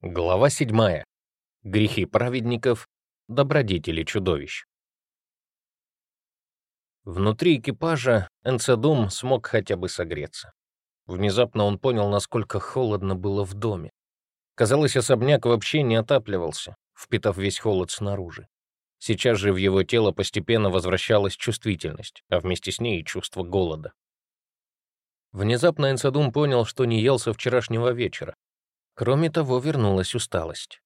Глава 7. Грехи праведников, добродетели чудовищ. Внутри экипажа Энцедум смог хотя бы согреться. Внезапно он понял, насколько холодно было в доме. Казалось, особняк вообще не отапливался, впитав весь холод снаружи. Сейчас же в его тело постепенно возвращалась чувствительность, а вместе с ней и чувство голода. Внезапно Энцедум понял, что не ел со вчерашнего вечера, Кроме того, вернулась усталость.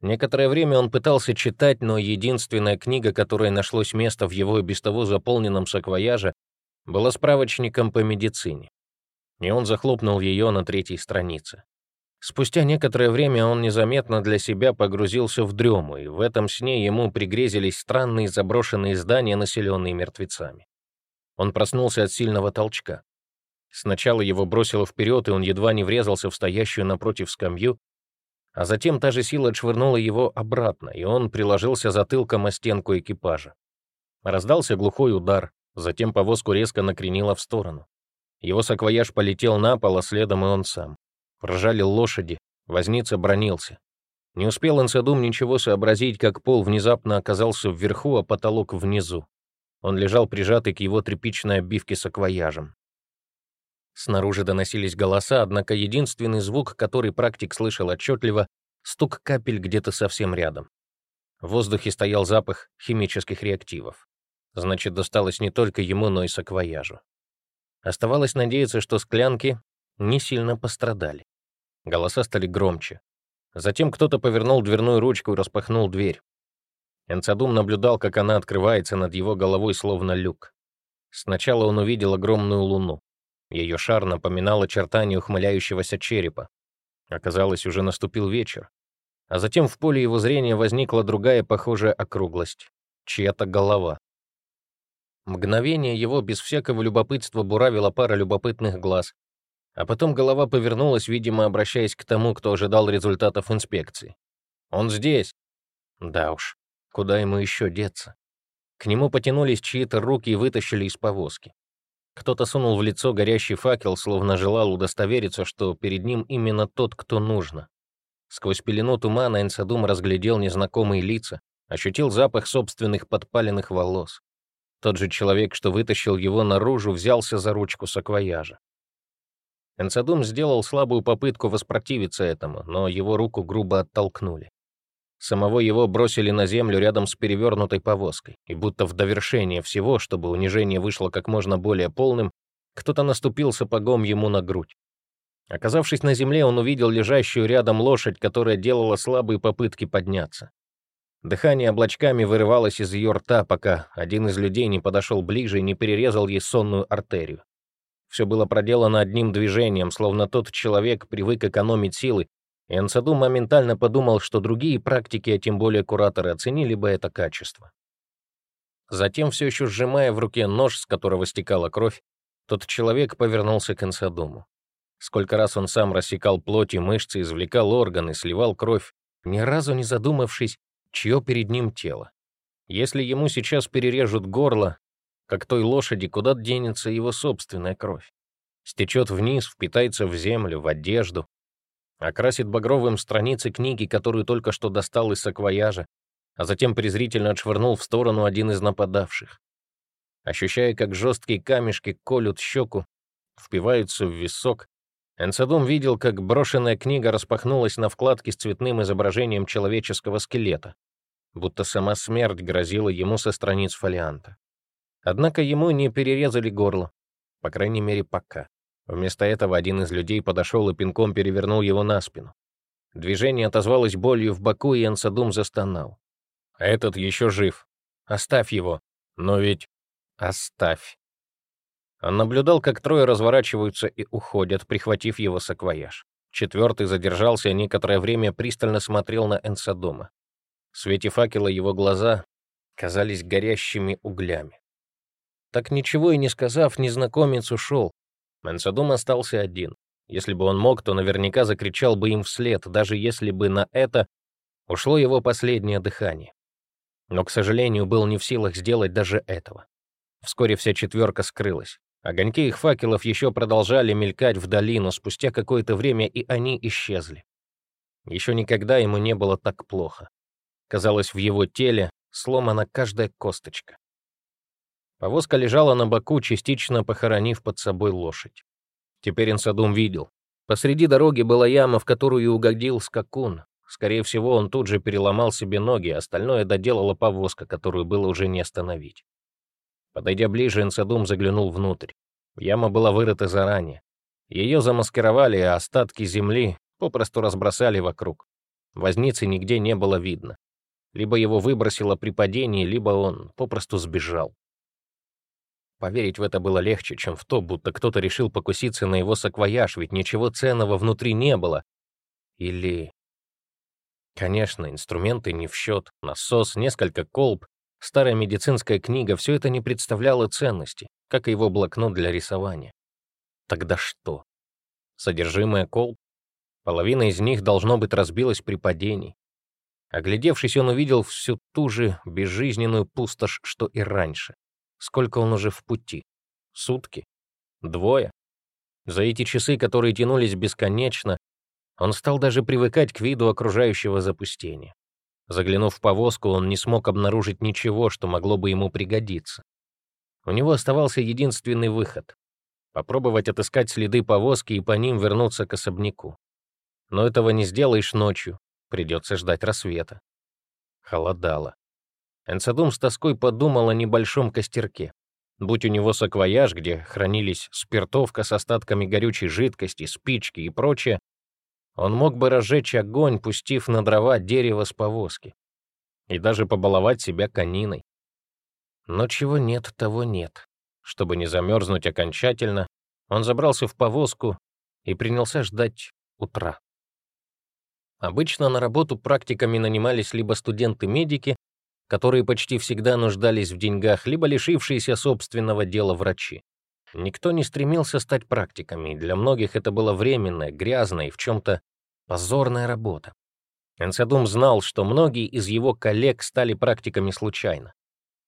Некоторое время он пытался читать, но единственная книга, которая нашлось место в его без того заполненном саквояже, была справочником по медицине. И он захлопнул ее на третьей странице. Спустя некоторое время он незаметно для себя погрузился в дрему, и в этом сне ему пригрезились странные заброшенные здания, населенные мертвецами. Он проснулся от сильного толчка. Сначала его бросило вперед, и он едва не врезался в стоящую напротив скамью, а затем та же сила отшвырнула его обратно, и он приложился затылком о стенку экипажа. Раздался глухой удар, затем повозку резко накренило в сторону. Его саквояж полетел на пол, а следом и он сам. Ржали лошади, возница бронился. Не успел Инсадум ничего сообразить, как пол внезапно оказался вверху, а потолок внизу. Он лежал прижатый к его тряпичной обивке саквояжем. Снаружи доносились голоса, однако единственный звук, который практик слышал отчетливо, стук капель где-то совсем рядом. В воздухе стоял запах химических реактивов. Значит, досталось не только ему, но и саквояжу. Оставалось надеяться, что склянки не сильно пострадали. Голоса стали громче. Затем кто-то повернул дверную ручку и распахнул дверь. Энцадум наблюдал, как она открывается над его головой, словно люк. Сначала он увидел огромную луну. Ее шар напоминал очертания ухмыляющегося черепа. Оказалось, уже наступил вечер. А затем в поле его зрения возникла другая похожая округлость — чья-то голова. Мгновение его без всякого любопытства буравила пара любопытных глаз, а потом голова повернулась, видимо, обращаясь к тому, кто ожидал результатов инспекции. «Он здесь!» Да уж, куда ему еще деться? К нему потянулись чьи-то руки и вытащили из повозки. Кто-то сунул в лицо горящий факел, словно желал удостовериться, что перед ним именно тот, кто нужно. Сквозь пелену тумана Энсадум разглядел незнакомые лица, ощутил запах собственных подпаленных волос. Тот же человек, что вытащил его наружу, взялся за ручку саквояжа. Энсадум сделал слабую попытку воспротивиться этому, но его руку грубо оттолкнули. Самого его бросили на землю рядом с перевернутой повозкой, и будто в довершение всего, чтобы унижение вышло как можно более полным, кто-то наступил сапогом ему на грудь. Оказавшись на земле, он увидел лежащую рядом лошадь, которая делала слабые попытки подняться. Дыхание облачками вырывалось из ее рта, пока один из людей не подошел ближе и не перерезал ей сонную артерию. Все было проделано одним движением, словно тот человек привык экономить силы и Ансаду моментально подумал, что другие практики, а тем более кураторы, оценили бы это качество. Затем, все еще сжимая в руке нож, с которого стекала кровь, тот человек повернулся к Ансадуму. Сколько раз он сам рассекал плоть и мышцы, извлекал органы, сливал кровь, ни разу не задумавшись, чье перед ним тело. Если ему сейчас перережут горло, как той лошади, куда денется его собственная кровь? Стечет вниз, впитается в землю, в одежду, окрасит багровым страницы книги, которую только что достал из саквояжа, а затем презрительно отшвырнул в сторону один из нападавших. Ощущая, как жесткие камешки колют щеку, впиваются в висок, Энцедум видел, как брошенная книга распахнулась на вкладке с цветным изображением человеческого скелета, будто сама смерть грозила ему со страниц фолианта. Однако ему не перерезали горло, по крайней мере, пока. Вместо этого один из людей подошел и пинком перевернул его на спину. Движение отозвалось болью в боку, и Ансадум застонал. «А «Этот еще жив. Оставь его. Но ведь... Оставь». Он наблюдал, как трое разворачиваются и уходят, прихватив его саквояж. Четвертый задержался некоторое время пристально смотрел на Энсадома. В свете факела его глаза казались горящими углями. Так ничего и не сказав, незнакомец ушел, Мансадум остался один. Если бы он мог, то наверняка закричал бы им вслед, даже если бы на это ушло его последнее дыхание. Но, к сожалению, был не в силах сделать даже этого. Вскоре вся четверка скрылась. Огоньки их факелов еще продолжали мелькать вдали, но спустя какое-то время и они исчезли. Еще никогда ему не было так плохо. Казалось, в его теле сломана каждая косточка. Повозка лежала на боку, частично похоронив под собой лошадь. Теперь Инсадум видел. Посреди дороги была яма, в которую угодил скакун. Скорее всего, он тут же переломал себе ноги, остальное доделала повозка, которую было уже не остановить. Подойдя ближе, Инсадум заглянул внутрь. Яма была вырыта заранее. Ее замаскировали, а остатки земли попросту разбросали вокруг. Возницы нигде не было видно. Либо его выбросило при падении, либо он попросту сбежал. Поверить в это было легче, чем в то, будто кто-то решил покуситься на его саквояж, ведь ничего ценного внутри не было. Или... Конечно, инструменты не в счет, насос, несколько колб, старая медицинская книга — все это не представляло ценности, как и его блокнот для рисования. Тогда что? Содержимое колб? Половина из них, должно быть, разбилась при падении. Оглядевшись, он увидел всю ту же безжизненную пустошь, что и раньше. Сколько он уже в пути? Сутки? Двое? За эти часы, которые тянулись бесконечно, он стал даже привыкать к виду окружающего запустения. Заглянув в повозку, он не смог обнаружить ничего, что могло бы ему пригодиться. У него оставался единственный выход — попробовать отыскать следы повозки и по ним вернуться к особняку. Но этого не сделаешь ночью, придется ждать рассвета. Холодало. Энцедум с тоской подумал о небольшом костерке. Будь у него саквояж, где хранились спиртовка с остатками горючей жидкости, спички и прочее, он мог бы разжечь огонь, пустив на дрова дерево с повозки. И даже побаловать себя кониной. Но чего нет, того нет. Чтобы не замерзнуть окончательно, он забрался в повозку и принялся ждать утра. Обычно на работу практиками нанимались либо студенты-медики, которые почти всегда нуждались в деньгах, либо лишившиеся собственного дела врачи. Никто не стремился стать практиками, и для многих это была временная, грязная и в чем-то позорная работа. Энцедум знал, что многие из его коллег стали практиками случайно.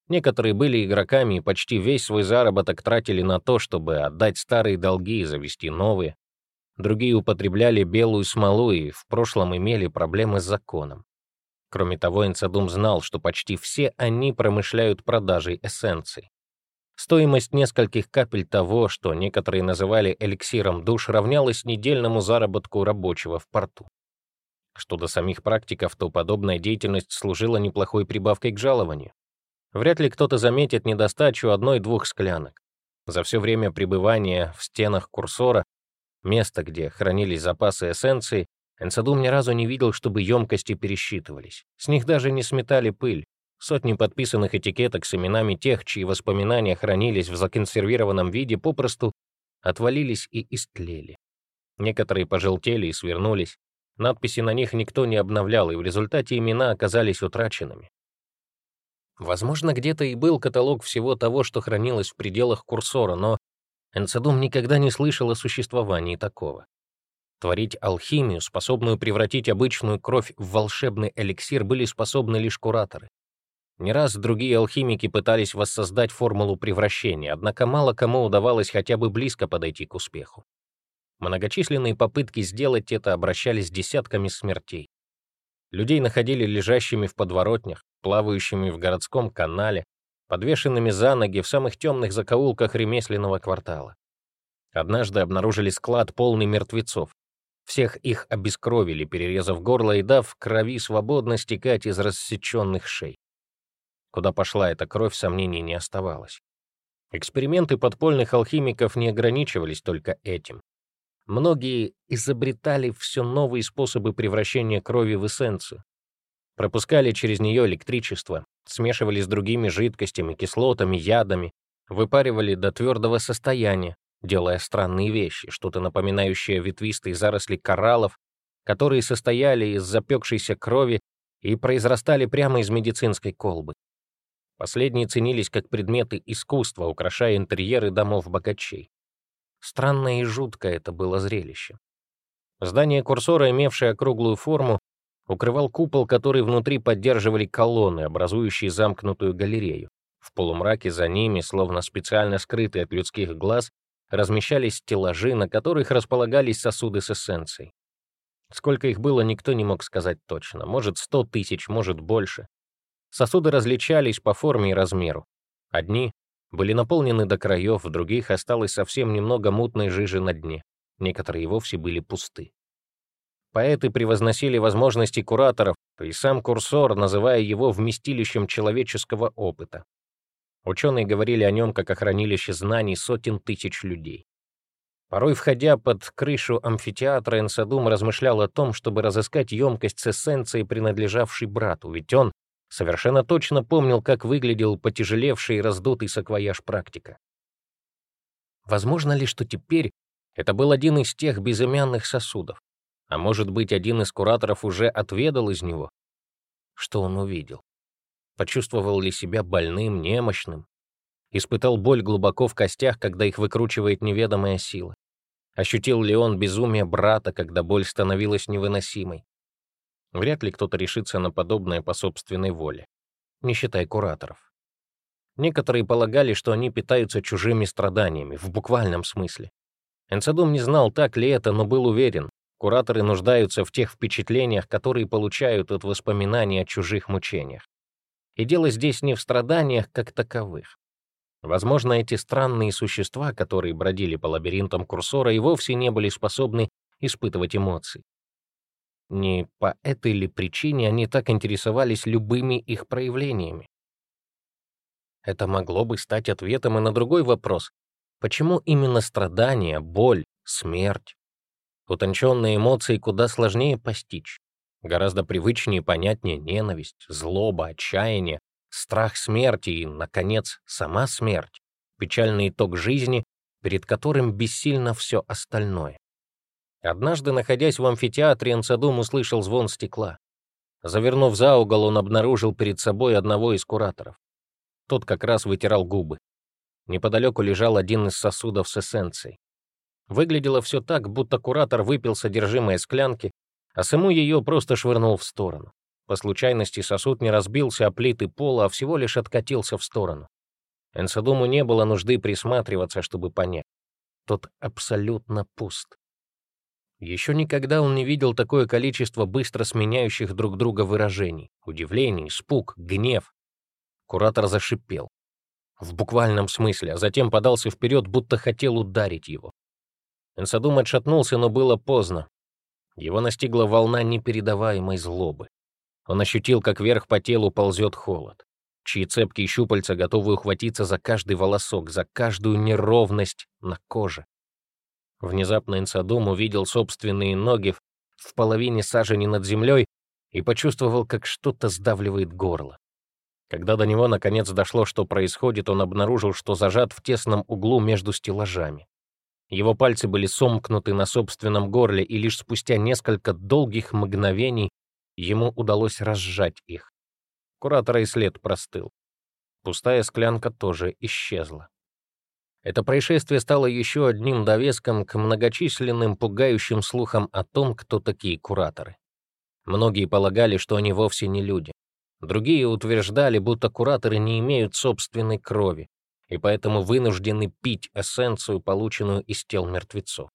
Некоторые были игроками и почти весь свой заработок тратили на то, чтобы отдать старые долги и завести новые. Другие употребляли белую смолу и в прошлом имели проблемы с законом. Кроме того, Энцедум знал, что почти все они промышляют продажей эссенций. Стоимость нескольких капель того, что некоторые называли эликсиром душ, равнялась недельному заработку рабочего в порту. Что до самих практиков, то подобная деятельность служила неплохой прибавкой к жалованию. Вряд ли кто-то заметит недостачу одной-двух склянок. За все время пребывания в стенах курсора, место, где хранились запасы эссенции, Энсадум ни разу не видел, чтобы емкости пересчитывались. С них даже не сметали пыль. Сотни подписанных этикеток с именами тех, чьи воспоминания хранились в законсервированном виде, попросту отвалились и истлели. Некоторые пожелтели и свернулись. Надписи на них никто не обновлял, и в результате имена оказались утраченными. Возможно, где-то и был каталог всего того, что хранилось в пределах курсора, но Энцедум никогда не слышал о существовании такого. Творить алхимию, способную превратить обычную кровь в волшебный эликсир, были способны лишь кураторы. Не раз другие алхимики пытались воссоздать формулу превращения, однако мало кому удавалось хотя бы близко подойти к успеху. Многочисленные попытки сделать это обращались десятками смертей. Людей находили лежащими в подворотнях, плавающими в городском канале, подвешенными за ноги в самых темных закоулках ремесленного квартала. Однажды обнаружили склад полный мертвецов, всех их обескровили, перерезав горло и дав крови свободно стекать из рассеченных шей. Куда пошла эта кровь, сомнений не оставалось. Эксперименты подпольных алхимиков не ограничивались только этим. Многие изобретали все новые способы превращения крови в эссенцию. Пропускали через нее электричество, смешивали с другими жидкостями, кислотами, ядами, выпаривали до твердого состояния, делая странные вещи, что-то напоминающее ветвистые заросли кораллов, которые состояли из запекшейся крови и произрастали прямо из медицинской колбы. Последние ценились как предметы искусства, украшая интерьеры домов богачей. Странное и жуткое это было зрелище. Здание курсора, имевшее округлую форму, укрывал купол, который внутри поддерживали колонны, образующие замкнутую галерею. В полумраке за ними, словно специально скрытые от людских глаз, размещались стеллажи, на которых располагались сосуды с эссенцией. Сколько их было, никто не мог сказать точно. Может, сто тысяч, может, больше. Сосуды различались по форме и размеру. Одни были наполнены до краев, в других осталось совсем немного мутной жижи на дне. Некоторые вовсе были пусты. Поэты превозносили возможности кураторов, и сам курсор, называя его вместилищем человеческого опыта. Ученые говорили о нем как о хранилище знаний сотен тысяч людей. Порой, входя под крышу амфитеатра, Энсадум размышлял о том, чтобы разыскать емкость с эссенцией, принадлежавшей брату, ведь он совершенно точно помнил, как выглядел потяжелевший и раздутый саквояж практика. Возможно ли, что теперь это был один из тех безымянных сосудов? А может быть, один из кураторов уже отведал из него? Что он увидел? Почувствовал ли себя больным, немощным? Испытал боль глубоко в костях, когда их выкручивает неведомая сила? Ощутил ли он безумие брата, когда боль становилась невыносимой? Вряд ли кто-то решится на подобное по собственной воле, не считая кураторов. Некоторые полагали, что они питаются чужими страданиями, в буквальном смысле. Энцедум не знал, так ли это, но был уверен, кураторы нуждаются в тех впечатлениях, которые получают от воспоминаний о чужих мучениях. И дело здесь не в страданиях как таковых. Возможно, эти странные существа, которые бродили по лабиринтам курсора, и вовсе не были способны испытывать эмоции. Не по этой ли причине они так интересовались любыми их проявлениями? Это могло бы стать ответом и на другой вопрос. Почему именно страдания, боль, смерть? Утонченные эмоции куда сложнее постичь. Гораздо привычнее и понятнее ненависть, злоба, отчаяние, страх смерти и, наконец, сама смерть, печальный итог жизни, перед которым бессильно все остальное. Однажды, находясь в амфитеатре, Энцедум услышал звон стекла. Завернув за угол, он обнаружил перед собой одного из кураторов. Тот как раз вытирал губы. Неподалеку лежал один из сосудов с эссенцией. Выглядело все так, будто куратор выпил содержимое склянки, а саму ее просто швырнул в сторону. По случайности сосуд не разбился о плиты пола, а всего лишь откатился в сторону. Энсадуму не было нужды присматриваться, чтобы понять. Тот абсолютно пуст. Еще никогда он не видел такое количество быстро сменяющих друг друга выражений. Удивление, испуг, гнев. Куратор зашипел. В буквальном смысле, а затем подался вперед, будто хотел ударить его. Энсадум отшатнулся, но было поздно. Его настигла волна непередаваемой злобы. Он ощутил, как вверх по телу ползет холод, чьи цепкие щупальца готовы ухватиться за каждый волосок, за каждую неровность на коже. Внезапно Инсадум увидел собственные ноги в половине сажени над землей и почувствовал, как что-то сдавливает горло. Когда до него наконец дошло, что происходит, он обнаружил, что зажат в тесном углу между стеллажами. Его пальцы были сомкнуты на собственном горле, и лишь спустя несколько долгих мгновений ему удалось разжать их. Куратора и след простыл. Пустая склянка тоже исчезла. Это происшествие стало еще одним довеском к многочисленным пугающим слухам о том, кто такие кураторы. Многие полагали, что они вовсе не люди. Другие утверждали, будто кураторы не имеют собственной крови, и поэтому вынуждены пить эссенцию, полученную из тел мертвецов.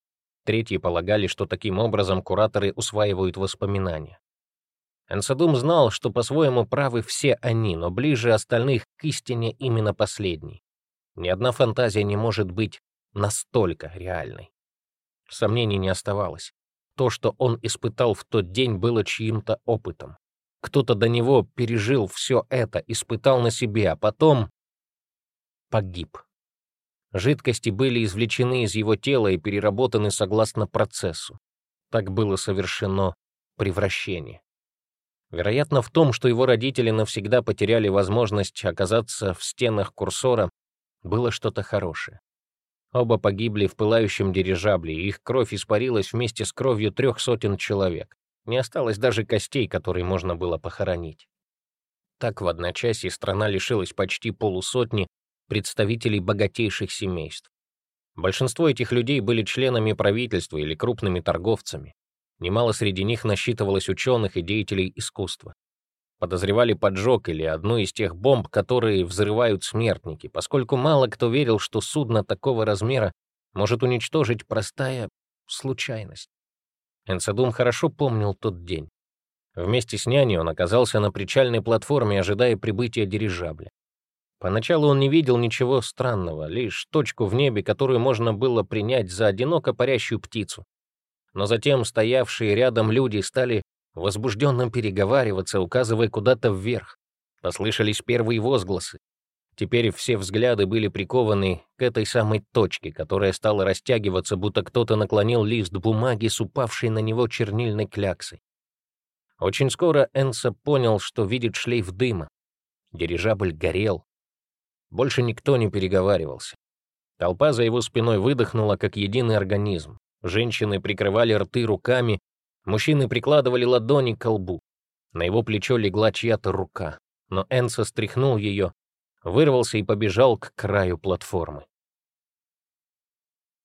Третьи полагали, что таким образом кураторы усваивают воспоминания. Энсадум знал, что по-своему правы все они, но ближе остальных к истине именно последний. Ни одна фантазия не может быть настолько реальной. Сомнений не оставалось. То, что он испытал в тот день, было чьим-то опытом. Кто-то до него пережил все это, испытал на себе, а потом погиб. Жидкости были извлечены из его тела и переработаны согласно процессу. Так было совершено превращение. Вероятно, в том, что его родители навсегда потеряли возможность оказаться в стенах курсора, было что-то хорошее. Оба погибли в пылающем дирижабле, и их кровь испарилась вместе с кровью трех сотен человек. Не осталось даже костей, которые можно было похоронить. Так в одночасье страна лишилась почти полусотни представителей богатейших семейств. Большинство этих людей были членами правительства или крупными торговцами. Немало среди них насчитывалось ученых и деятелей искусства. Подозревали поджог или одну из тех бомб, которые взрывают смертники, поскольку мало кто верил, что судно такого размера может уничтожить простая случайность. Энцедум хорошо помнил тот день. Вместе с няней он оказался на причальной платформе, ожидая прибытия дирижабля. Поначалу он не видел ничего странного, лишь точку в небе, которую можно было принять за одиноко парящую птицу. Но затем стоявшие рядом люди стали возбужденно переговариваться, указывая куда-то вверх. Послышались первые возгласы. Теперь все взгляды были прикованы к этой самой точке, которая стала растягиваться, будто кто-то наклонил лист бумаги с упавшей на него чернильной кляксой. Очень скоро Энса понял, что видит шлейф дыма. Дирижабль горел. Больше никто не переговаривался. Толпа за его спиной выдохнула, как единый организм. Женщины прикрывали рты руками, мужчины прикладывали ладони к лбу. На его плечо легла чья-то рука, но Энса стряхнул ее, вырвался и побежал к краю платформы.